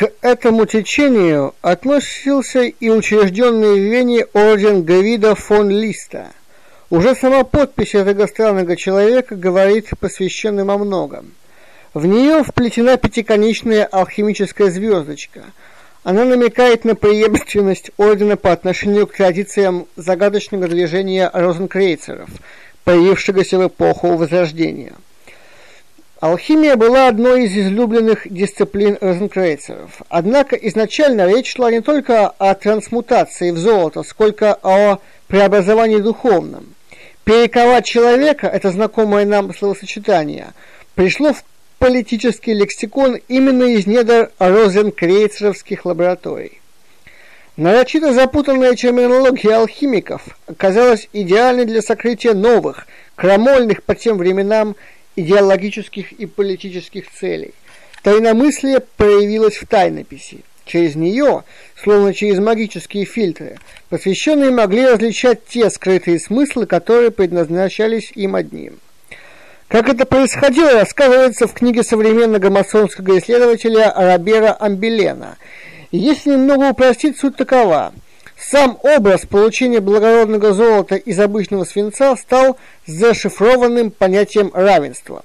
К этому течению относился и учрежденный в Вене орден Гавида фон Листа. Уже сама подпись этого странного человека говорит посвященным о многом. В нее вплетена пятиконечная алхимическая звездочка. Она намекает на преемственность ордена по отношению к традициям загадочного движения розенкрейцеров, появившегося в эпоху Возрождения. Алхимия была одной из излюбленных дисциплин розенкрейцеров. Однако изначально речь шла не только о трансмутации в золото, сколько о преобразовании духовном. Перековать человека, это знакомое нам словосочетание, пришло в политический лексикон именно из недр розенкрейцеровских лабораторий. Нарочито запутанная терминология алхимиков оказалась идеальной для сокрытия новых, крамольных по тем временам идеологических и политических целей. Тайномыслие проявилось в тайнописи. Через нее, словно через магические фильтры, посвященные могли различать те скрытые смыслы, которые предназначались им одним. Как это происходило, рассказывается в книге современного масонского исследователя Робера Амбелена. Если немного упростить, суть такова – сам образ получения благородного золота из обычного свинца стал зашифрованным понятием равенства.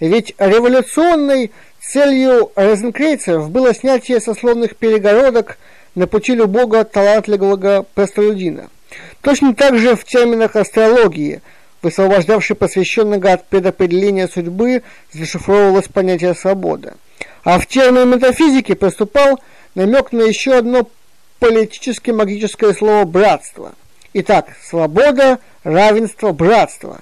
Ведь революционной целью розенкрейцеров было снятие сословных перегородок на пути любого талантливого простолюдина. Точно так же в терминах астрологии, высвобождавшей посвященного от предопределения судьбы, зашифровывалось понятие свобода. А в термины метафизики поступал намек на еще одно политически магическое слово «братство». Итак, свобода, равенство, братство.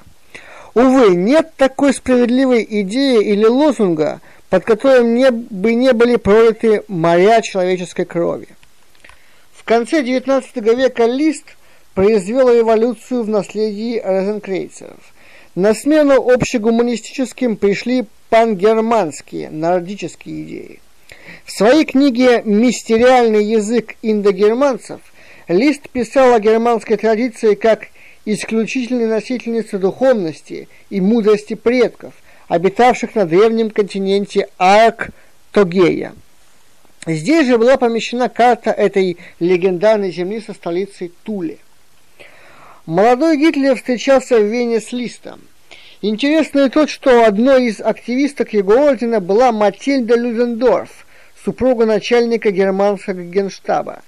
Увы, нет такой справедливой идеи или лозунга, под которым не, бы не были пролиты моря человеческой крови. В конце XIX века Лист произвел революцию в наследии розенкрейцеров. На смену общегуманистическим пришли пангерманские, нордические идеи. В своей книге «Мистериальный язык индогерманцев» Лист писал о германской традиции как исключительной носительнице духовности и мудрости предков, обитавших на древнем континенте Арк-Тогея. Здесь же была помещена карта этой легендарной земли со столицей Туле. Молодой Гитлер встречался в Вене с Листом. Интересно и то, что одной из активисток его ордена была Матильда Людендорф, супруга начальника германского генштаба.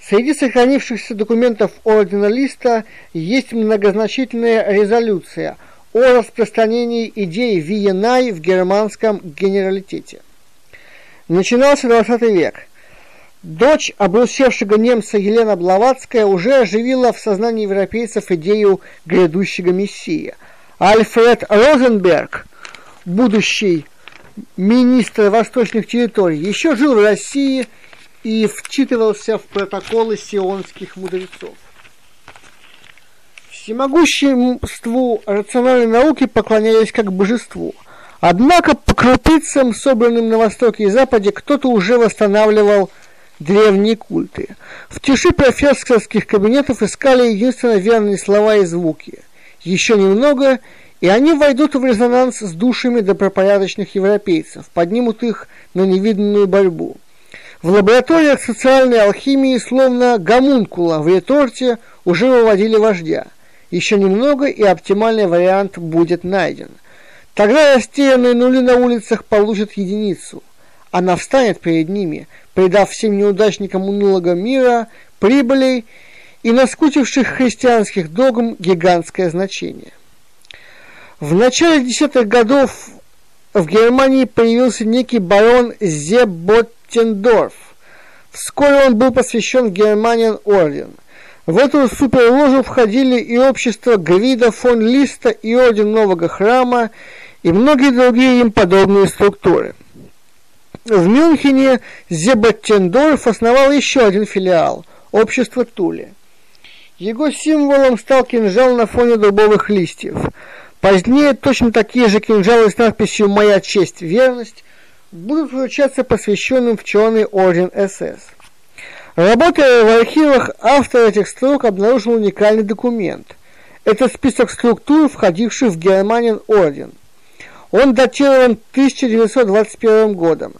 Среди сохранившихся документов Ордена Листа есть многозначительная резолюция о распространении идей Виенай в германском генералитете. Начинался 20 век. Дочь обрусевшего немца Елена Блаватская уже оживила в сознании европейцев идею грядущего мессии. Альфред Розенберг, будущий министр восточных территорий, еще жил в России и вчитывался в протоколы сионских мудрецов. Всемогуществу рациональной науки поклонялись как божеству. Однако по крупицам, собранным на Востоке и Западе, кто-то уже восстанавливал древние культы. В тиши профессорских кабинетов искали единственно верные слова и звуки. Еще немного, и они войдут в резонанс с душами добропорядочных европейцев, поднимут их на невиданную борьбу. В лабораториях социальной алхимии, словно гомункула в реторте, уже выводили вождя. Еще немного, и оптимальный вариант будет найден. Тогда растерянные нули на улицах получат единицу. Она встанет перед ними, придав всем неудачникам унылого мира, прибылей и наскучивших христианских догм гигантское значение. В начале десятых годов в Германии появился некий барон Зеботтендорф. Вскоре он был посвящен Германиан Орден. В эту суперложу входили и общество Гвида фон Листа, и Орден Нового Храма, и многие другие им подобные структуры. В Мюнхене Зеботтендорф основал еще один филиал – Общество Тули. Его символом стал кинжал на фоне дубовых листьев – Позднее точно такие же кинжалы с надписью «Моя честь, верность» будут вручаться посвященным в Черный Орден СС. Работая в архивах, автор этих строк обнаружил уникальный документ. Это список структур, входивших в Германин Орден. Он датирован 1921 годом.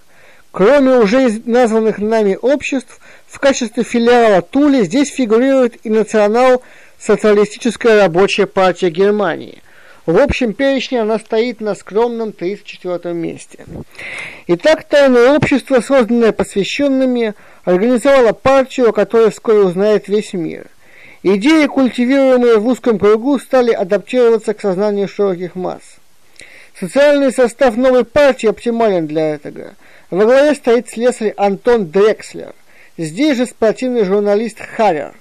Кроме уже названных нами обществ, в качестве филиала Тули здесь фигурирует и национал-социалистическая рабочая партия Германии. В общем перечне она стоит на скромном 34 месте. Итак, тайное общество, созданное посвященными, организовало партию, о которой вскоре узнает весь мир. Идеи, культивируемые в узком кругу, стали адаптироваться к сознанию широких масс. Социальный состав новой партии оптимален для этого. Во главе стоит слесарь Антон Дрекслер. Здесь же спортивный журналист Харрер.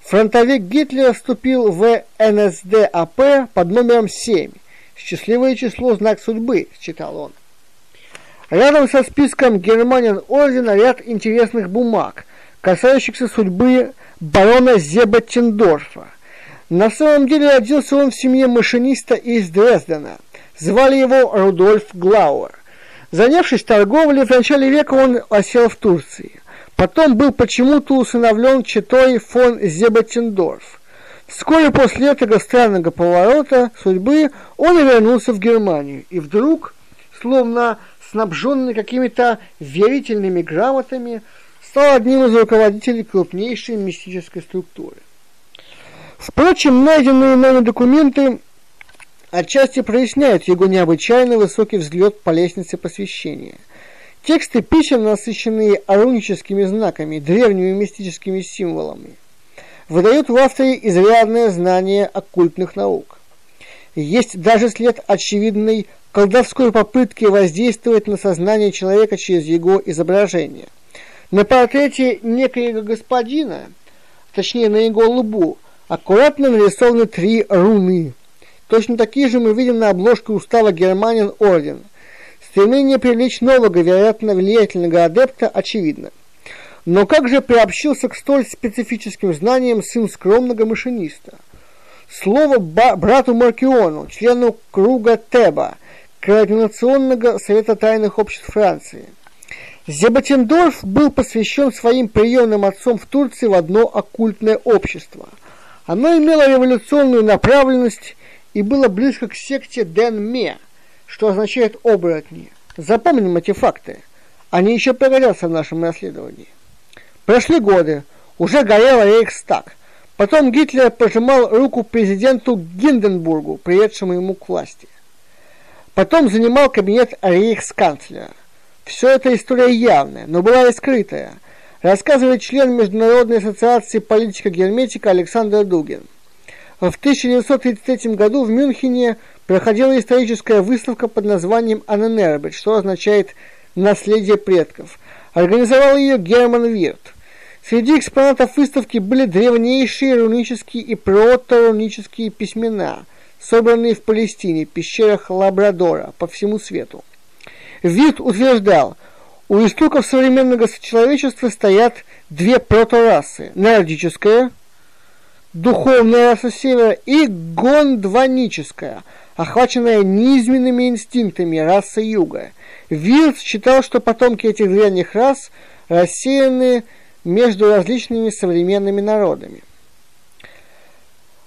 Фронтовик Гитлера вступил в НСДАП под номером 7. «Счастливое число – знак судьбы», – читал он. Рядом со списком Германин Ордена ряд интересных бумаг, касающихся судьбы барона Зебаттендорфа. На самом деле родился он в семье машиниста из Дрездена. Звали его Рудольф Глауэр. Занявшись торговлей, в начале века он осел в Турции. Потом был почему-то усыновлен читой фон Зебаттендорф. Вскоре после этого странного поворота судьбы он вернулся в Германию. И вдруг, словно снабженный какими-то верительными грамотами, стал одним из руководителей крупнейшей мистической структуры. Впрочем, найденные нами документы отчасти проясняют его необычайно высокий взлет по лестнице посвящения. Тексты писем, насыщенные аруническими знаками, древними мистическими символами, выдают в авторе изрядное знание оккультных наук. Есть даже след очевидной колдовской попытки воздействовать на сознание человека через его изображение. На портрете некоего господина, точнее на его лбу, аккуратно нарисованы три руны. Точно такие же мы видим на обложке устава Германин Орден. Стремление привлечь нового, вероятно, влиятельного адепта очевидно. Но как же приобщился к столь специфическим знаниям сын скромного машиниста? Слово брату Маркиону, члену круга Теба – Координационного совета тайных обществ Франции. Зебатендорф был посвящен своим приемным отцом в Турции в одно оккультное общество. Оно имело революционную направленность и было близко к секте Ден-Ме, что означает оборотни. Запомним эти факты. Они еще пригодятся в нашем расследовании. Прошли годы, уже горел Рейхстаг. Потом Гитлер пожимал руку президенту Гинденбургу, приедшему ему к власти. Потом занимал кабинет рейхсканцлера. Все это история явная, но была и скрытая, рассказывает член Международной ассоциации политика-герметика Александр Дугин. В 1933 году в Мюнхене проходила историческая выставка под названием «Аненербет», что означает «наследие предков». Организовал ее Герман Вирт. Среди экспонатов выставки были древнейшие рунические и проторунические письмена – собранные в Палестине, пещерах Лабрадора, по всему свету. Вид утверждал, у истоков современного человечества стоят две проторасы – нордическая, духовная севера, и гондваническая, охваченная низменными инстинктами раса юга. Вилд считал, что потомки этих древних рас рассеяны между различными современными народами.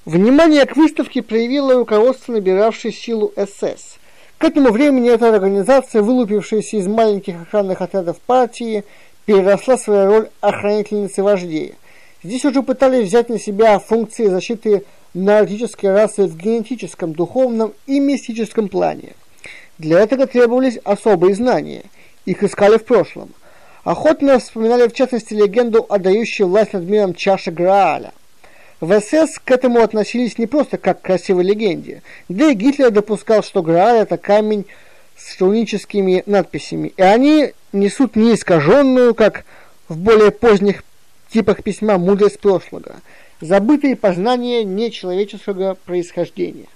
Внимание к выставке проявило руководство, набиравшее силу СС. К этому времени эта организация, вылупившаяся из маленьких охранных отрядов партии, переросла свою роль охранительницы вождей. Здесь уже пытались взять на себя функции защиты нордической расы в генетическом, духовном и мистическом плане. Для этого требовались особые знания. Их искали в прошлом. Охотно вспоминали в частности легенду о дающей власть над миром чаше Грааля – в СС к этому относились не просто как к красивой легенде. Да и Гитлер допускал, что Грааль – это камень с руническими надписями. И они несут не искаженную, как в более поздних типах письма, мудрость прошлого, забытые познания нечеловеческого происхождения.